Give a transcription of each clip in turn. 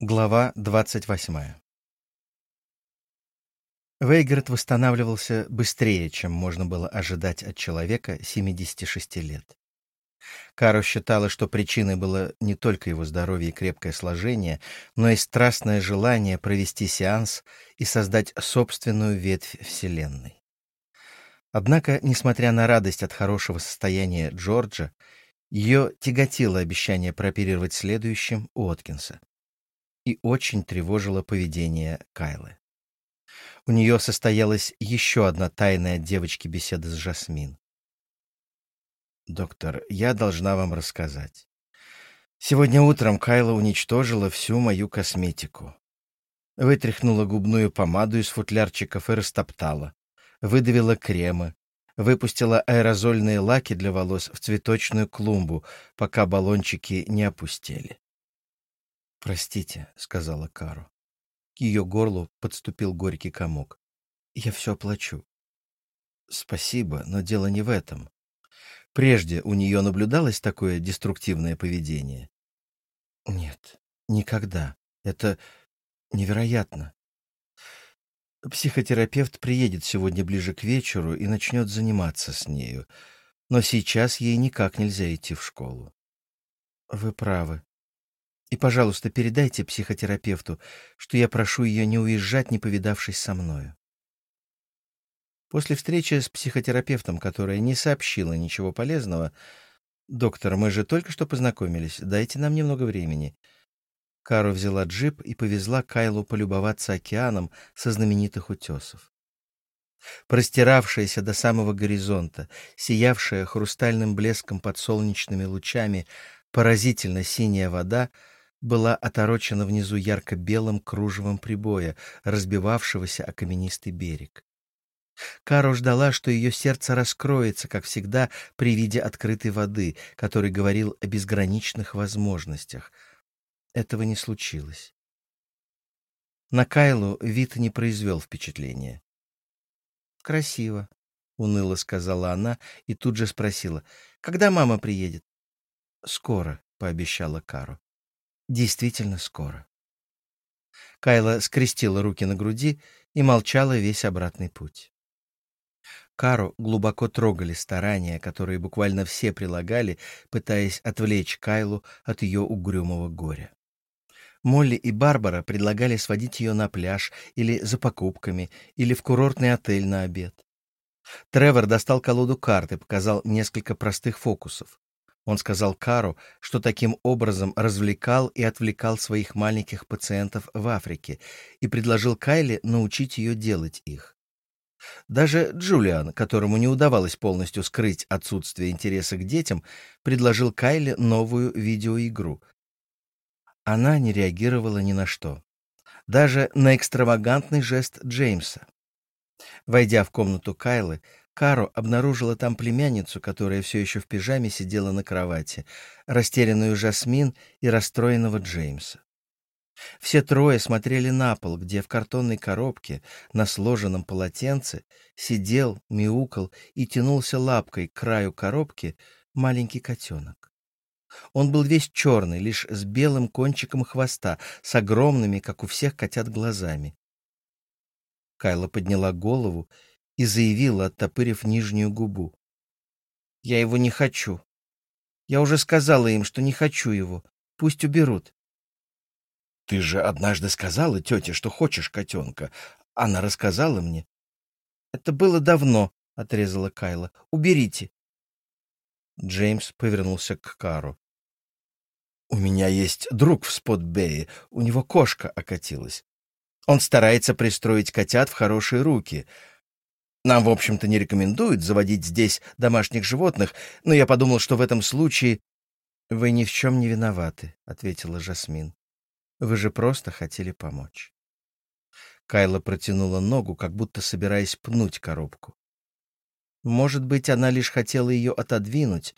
Глава 28 Вейгард восстанавливался быстрее, чем можно было ожидать от человека 76 лет. Каро считала, что причиной было не только его здоровье и крепкое сложение, но и страстное желание провести сеанс и создать собственную ветвь Вселенной. Однако, несмотря на радость от хорошего состояния Джорджа, ее тяготило обещание прооперировать следующим Уоткинса и очень тревожило поведение Кайлы. У нее состоялась еще одна тайная девочки беседа с Жасмин. «Доктор, я должна вам рассказать. Сегодня утром Кайла уничтожила всю мою косметику. Вытряхнула губную помаду из футлярчиков и растоптала. Выдавила кремы. Выпустила аэрозольные лаки для волос в цветочную клумбу, пока баллончики не опустели. «Простите», — сказала Кару. К ее горлу подступил горький комок. «Я все оплачу». «Спасибо, но дело не в этом. Прежде у нее наблюдалось такое деструктивное поведение?» «Нет, никогда. Это невероятно. Психотерапевт приедет сегодня ближе к вечеру и начнет заниматься с нею, но сейчас ей никак нельзя идти в школу». «Вы правы», и, пожалуйста, передайте психотерапевту, что я прошу ее не уезжать, не повидавшись со мною. После встречи с психотерапевтом, которая не сообщила ничего полезного, «Доктор, мы же только что познакомились. Дайте нам немного времени». Кару взяла джип и повезла Кайлу полюбоваться океаном со знаменитых утесов. Простиравшаяся до самого горизонта, сиявшая хрустальным блеском под солнечными лучами, поразительно синяя вода — была оторочена внизу ярко-белым кружевом прибоя, разбивавшегося о каменистый берег. Каро ждала, что ее сердце раскроется, как всегда, при виде открытой воды, который говорил о безграничных возможностях. Этого не случилось. На Кайлу вид не произвел впечатления. «Красиво», — уныло сказала она и тут же спросила, «Когда мама приедет?» «Скоро», — пообещала Каро. Действительно скоро. Кайла скрестила руки на груди и молчала весь обратный путь. Кару глубоко трогали старания, которые буквально все прилагали, пытаясь отвлечь Кайлу от ее угрюмого горя. Молли и Барбара предлагали сводить ее на пляж или за покупками, или в курортный отель на обед. Тревор достал колоду карт и показал несколько простых фокусов. Он сказал Кару, что таким образом развлекал и отвлекал своих маленьких пациентов в Африке и предложил Кайле научить ее делать их. Даже Джулиан, которому не удавалось полностью скрыть отсутствие интереса к детям, предложил Кайле новую видеоигру. Она не реагировала ни на что. Даже на экстравагантный жест Джеймса. Войдя в комнату Кайлы, Каро обнаружила там племянницу, которая все еще в пижаме сидела на кровати, растерянную Жасмин и расстроенного Джеймса. Все трое смотрели на пол, где в картонной коробке на сложенном полотенце сидел, мяукал и тянулся лапкой к краю коробки маленький котенок. Он был весь черный, лишь с белым кончиком хвоста, с огромными, как у всех котят, глазами. Кайла подняла голову и заявила, оттопырив нижнюю губу. «Я его не хочу. Я уже сказала им, что не хочу его. Пусть уберут». «Ты же однажды сказала тете, что хочешь котенка. Она рассказала мне». «Это было давно», — отрезала Кайла. «Уберите». Джеймс повернулся к Кару. «У меня есть друг в Спотбее. У него кошка окатилась. Он старается пристроить котят в хорошие руки. Нам, в общем-то, не рекомендуют заводить здесь домашних животных, но я подумал, что в этом случае... — Вы ни в чем не виноваты, — ответила Жасмин. — Вы же просто хотели помочь. Кайла протянула ногу, как будто собираясь пнуть коробку. Может быть, она лишь хотела ее отодвинуть,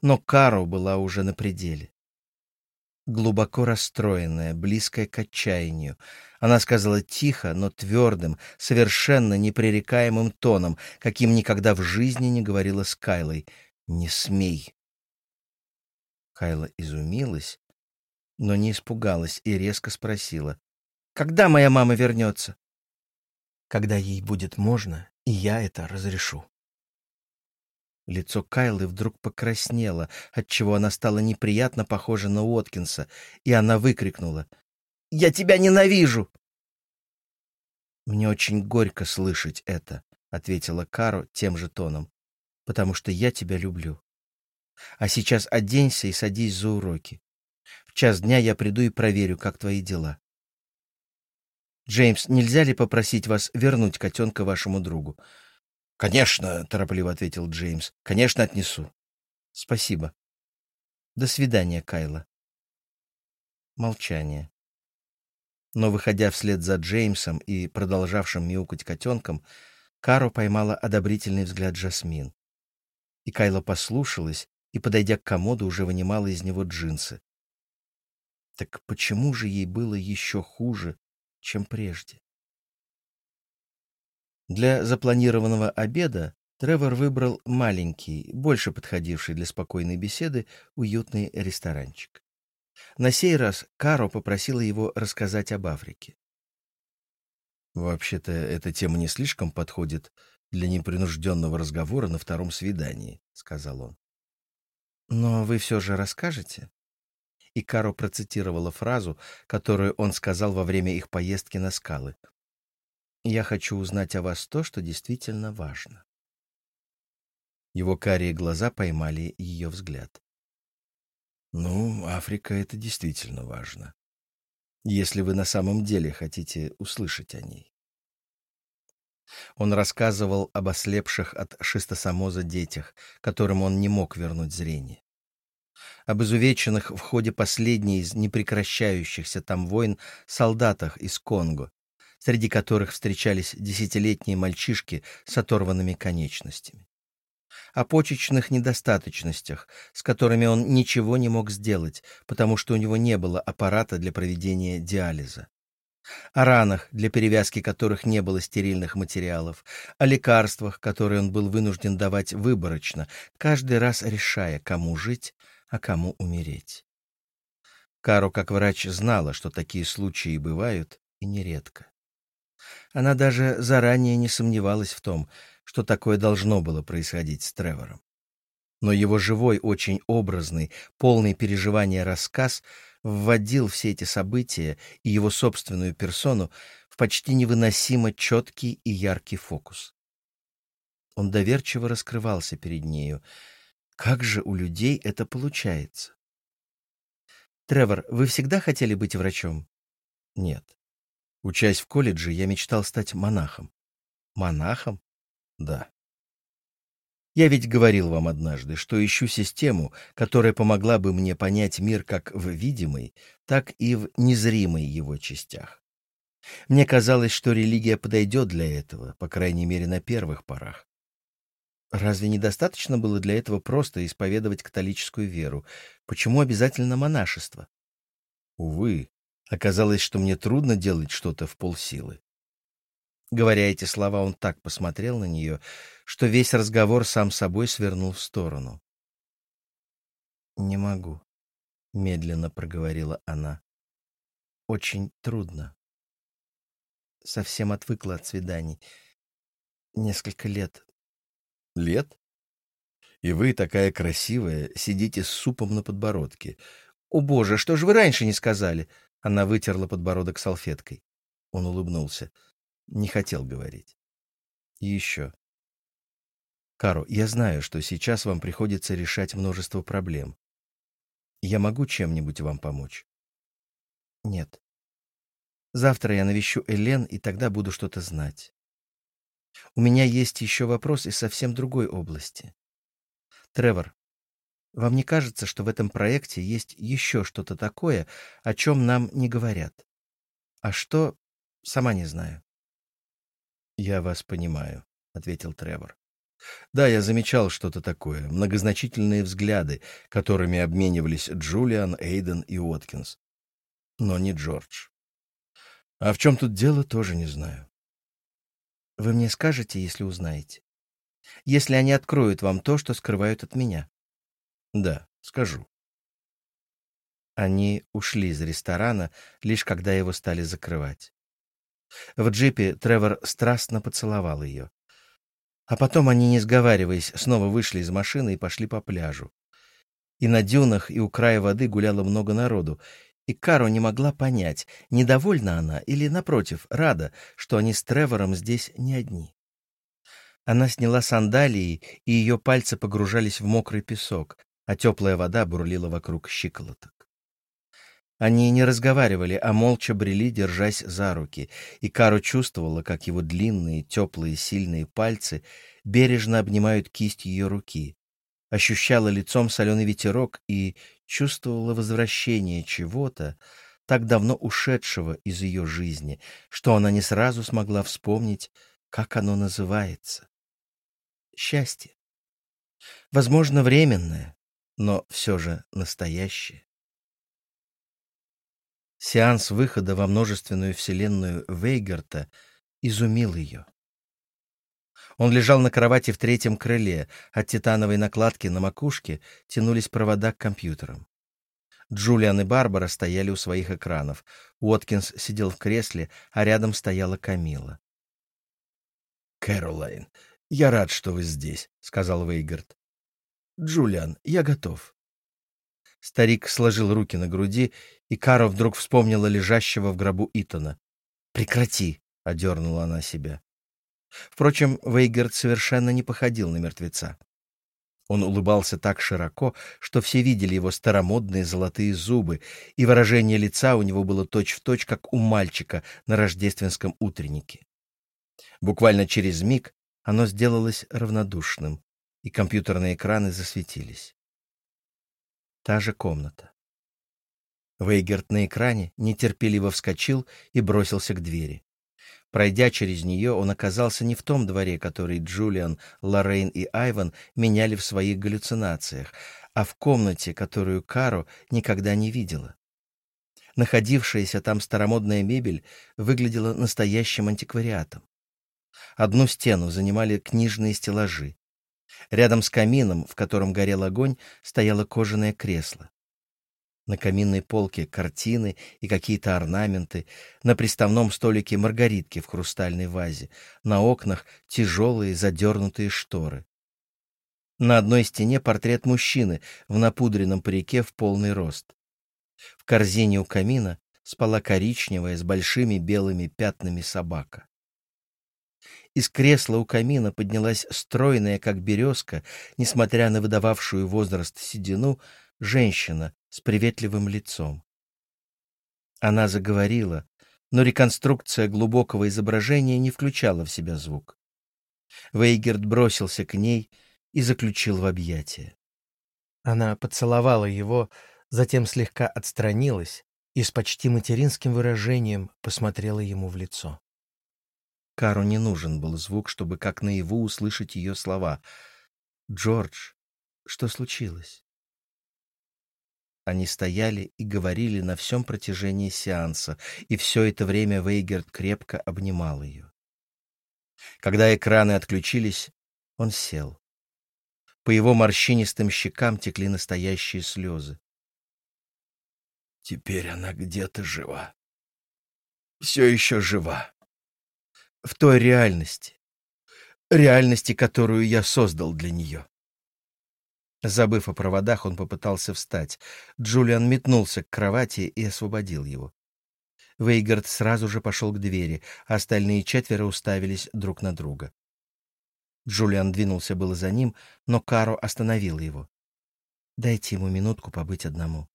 но Кару была уже на пределе глубоко расстроенная, близкая к отчаянию. Она сказала тихо, но твердым, совершенно непререкаемым тоном, каким никогда в жизни не говорила с Кайлой. «Не смей!» Кайла изумилась, но не испугалась и резко спросила. «Когда моя мама вернется?» «Когда ей будет можно, и я это разрешу». Лицо Кайлы вдруг покраснело, отчего она стала неприятно похожа на Уоткинса, и она выкрикнула. «Я тебя ненавижу!» «Мне очень горько слышать это», — ответила Каро тем же тоном, «потому что я тебя люблю. А сейчас оденься и садись за уроки. В час дня я приду и проверю, как твои дела. Джеймс, нельзя ли попросить вас вернуть котенка вашему другу? «Конечно», — торопливо ответил Джеймс. «Конечно, отнесу». «Спасибо. До свидания, Кайла». Молчание. Но, выходя вслед за Джеймсом и продолжавшим мяукать котенком, Каро поймала одобрительный взгляд Джасмин. И Кайла послушалась и, подойдя к комоду, уже вынимала из него джинсы. Так почему же ей было еще хуже, чем прежде? Для запланированного обеда Тревор выбрал маленький, больше подходивший для спокойной беседы, уютный ресторанчик. На сей раз Каро попросила его рассказать об Африке. «Вообще-то эта тема не слишком подходит для непринужденного разговора на втором свидании», — сказал он. «Но вы все же расскажете?» И Каро процитировала фразу, которую он сказал во время их поездки на скалы. Я хочу узнать о вас то, что действительно важно. Его карие глаза поймали ее взгляд. Ну, Африка — это действительно важно. Если вы на самом деле хотите услышать о ней. Он рассказывал об ослепших от шистосомоза детях, которым он не мог вернуть зрение. Об изувеченных в ходе последней из непрекращающихся там войн солдатах из Конго, среди которых встречались десятилетние мальчишки с оторванными конечностями. О почечных недостаточностях, с которыми он ничего не мог сделать, потому что у него не было аппарата для проведения диализа. О ранах, для перевязки которых не было стерильных материалов, о лекарствах, которые он был вынужден давать выборочно, каждый раз решая, кому жить, а кому умереть. Кару, как врач, знала, что такие случаи бывают, и нередко. Она даже заранее не сомневалась в том, что такое должно было происходить с Тревором. Но его живой, очень образный, полный переживания рассказ вводил все эти события и его собственную персону в почти невыносимо четкий и яркий фокус. Он доверчиво раскрывался перед нею. Как же у людей это получается? «Тревор, вы всегда хотели быть врачом?» «Нет. Учась в колледже, я мечтал стать монахом. Монахом? Да. Я ведь говорил вам однажды, что ищу систему, которая помогла бы мне понять мир как в видимой, так и в незримой его частях. Мне казалось, что религия подойдет для этого, по крайней мере, на первых порах. Разве недостаточно было для этого просто исповедовать католическую веру? Почему обязательно монашество? Увы, Оказалось, что мне трудно делать что-то в полсилы. Говоря эти слова, он так посмотрел на нее, что весь разговор сам собой свернул в сторону. «Не могу», — медленно проговорила она. «Очень трудно. Совсем отвыкла от свиданий. Несколько лет». «Лет? И вы, такая красивая, сидите с супом на подбородке. О, боже, что же вы раньше не сказали?» Она вытерла подбородок салфеткой. Он улыбнулся. Не хотел говорить. И еще. Каро, я знаю, что сейчас вам приходится решать множество проблем. Я могу чем-нибудь вам помочь? Нет. Завтра я навещу Элен, и тогда буду что-то знать. У меня есть еще вопрос из совсем другой области. Тревор, вам не кажется, что в этом проекте есть еще что-то такое, о чем нам не говорят? А что, сама не знаю. «Я вас понимаю», — ответил Тревор. «Да, я замечал что-то такое, многозначительные взгляды, которыми обменивались Джулиан, Эйден и Уоткинс. Но не Джордж. А в чем тут дело, тоже не знаю». «Вы мне скажете, если узнаете? Если они откроют вам то, что скрывают от меня?» Да, скажу. Они ушли из ресторана, лишь когда его стали закрывать. В джипе Тревор страстно поцеловал ее. А потом они, не сговариваясь, снова вышли из машины и пошли по пляжу. И на дюнах, и у края воды гуляло много народу, и Каро не могла понять, недовольна она или, напротив, рада, что они с Тревором здесь не одни. Она сняла сандалии, и ее пальцы погружались в мокрый песок, а теплая вода бурлила вокруг щиколоток. Они не разговаривали, а молча брели, держась за руки, и Каро чувствовала, как его длинные, теплые, сильные пальцы бережно обнимают кисть ее руки, ощущала лицом соленый ветерок и чувствовала возвращение чего-то, так давно ушедшего из ее жизни, что она не сразу смогла вспомнить, как оно называется. Счастье. Возможно, временное, но все же настоящее. Сеанс выхода во множественную вселенную Вейгарта изумил ее. Он лежал на кровати в третьем крыле, от титановой накладки на макушке тянулись провода к компьютерам. Джулиан и Барбара стояли у своих экранов. Уоткинс сидел в кресле, а рядом стояла Камила. «Кэролайн, я рад, что вы здесь», — сказал Вейгард. «Джулиан, я готов». Старик сложил руки на груди, и Каро вдруг вспомнила лежащего в гробу Итана. «Прекрати!» — одернула она себя. Впрочем, Вейгерт совершенно не походил на мертвеца. Он улыбался так широко, что все видели его старомодные золотые зубы, и выражение лица у него было точь-в-точь, точь, как у мальчика на рождественском утреннике. Буквально через миг оно сделалось равнодушным, и компьютерные экраны засветились. Та же комната. Вейгерт на экране нетерпеливо вскочил и бросился к двери. Пройдя через нее, он оказался не в том дворе, который Джулиан, Лоррейн и Айван меняли в своих галлюцинациях, а в комнате, которую Каро никогда не видела. Находившаяся там старомодная мебель выглядела настоящим антиквариатом. Одну стену занимали книжные стеллажи. Рядом с камином, в котором горел огонь, стояло кожаное кресло. На каминной полке картины и какие-то орнаменты, на приставном столике маргаритки в хрустальной вазе, на окнах тяжелые задернутые шторы. На одной стене портрет мужчины в напудренном парике в полный рост. В корзине у камина спала коричневая с большими белыми пятнами собака. Из кресла у камина поднялась стройная, как березка, несмотря на выдававшую возраст седину, женщина с приветливым лицом. Она заговорила, но реконструкция глубокого изображения не включала в себя звук. Вейгерт бросился к ней и заключил в объятия. Она поцеловала его, затем слегка отстранилась и с почти материнским выражением посмотрела ему в лицо. Кару не нужен был звук, чтобы как наяву услышать ее слова. «Джордж, что случилось?» Они стояли и говорили на всем протяжении сеанса, и все это время Вейгерт крепко обнимал ее. Когда экраны отключились, он сел. По его морщинистым щекам текли настоящие слезы. Теперь она где-то жива. Все еще жива. В той реальности. Реальности, которую я создал для нее. Забыв о проводах, он попытался встать. Джулиан метнулся к кровати и освободил его. Вейгард сразу же пошел к двери, а остальные четверо уставились друг на друга. Джулиан двинулся было за ним, но Каро остановил его. «Дайте ему минутку побыть одному».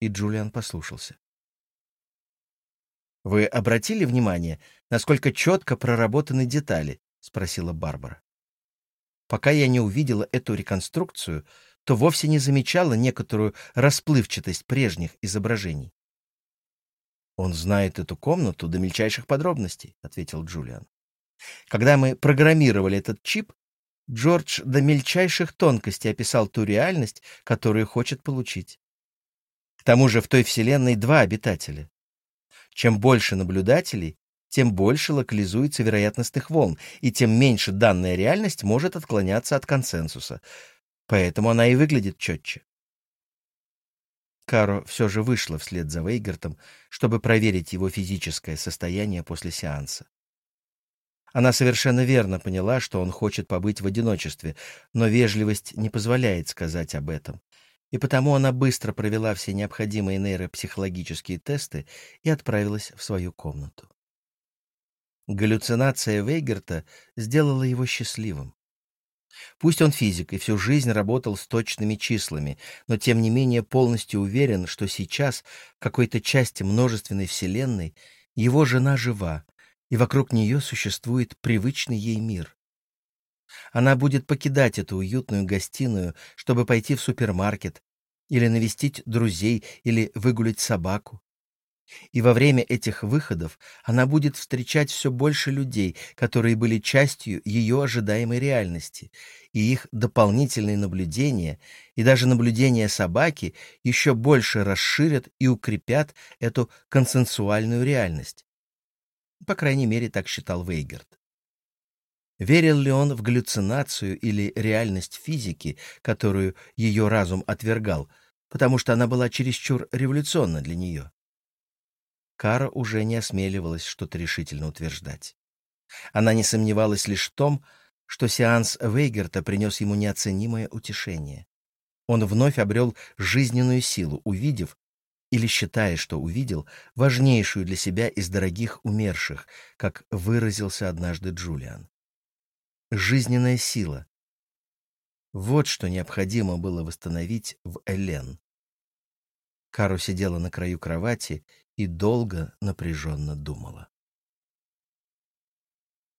И Джулиан послушался. «Вы обратили внимание, насколько четко проработаны детали?» — спросила Барбара. Пока я не увидела эту реконструкцию, то вовсе не замечала некоторую расплывчатость прежних изображений. «Он знает эту комнату до мельчайших подробностей», — ответил Джулиан. «Когда мы программировали этот чип, Джордж до мельчайших тонкостей описал ту реальность, которую хочет получить. К тому же в той вселенной два обитателя. Чем больше наблюдателей, тем больше локализуется вероятностных волн, и тем меньше данная реальность может отклоняться от консенсуса. Поэтому она и выглядит четче. Каро все же вышла вслед за Вейгертом, чтобы проверить его физическое состояние после сеанса. Она совершенно верно поняла, что он хочет побыть в одиночестве, но вежливость не позволяет сказать об этом. И потому она быстро провела все необходимые нейропсихологические тесты и отправилась в свою комнату. Галлюцинация Вейгерта сделала его счастливым. Пусть он физик и всю жизнь работал с точными числами, но тем не менее полностью уверен, что сейчас в какой-то части множественной вселенной его жена жива, и вокруг нее существует привычный ей мир. Она будет покидать эту уютную гостиную, чтобы пойти в супермаркет, или навестить друзей, или выгулять собаку. И во время этих выходов она будет встречать все больше людей, которые были частью ее ожидаемой реальности, и их дополнительные наблюдения и даже наблюдения собаки еще больше расширят и укрепят эту консенсуальную реальность. По крайней мере, так считал Вейгерт. Верил ли он в галлюцинацию или реальность физики, которую ее разум отвергал, потому что она была чересчур революционна для нее? Кара уже не осмеливалась что-то решительно утверждать. Она не сомневалась лишь в том, что сеанс Вейгерта принес ему неоценимое утешение. Он вновь обрел жизненную силу, увидев, или считая, что увидел, важнейшую для себя из дорогих умерших, как выразился однажды Джулиан. Жизненная сила. Вот что необходимо было восстановить в Элен. Кару сидела на краю кровати и долго напряженно думала.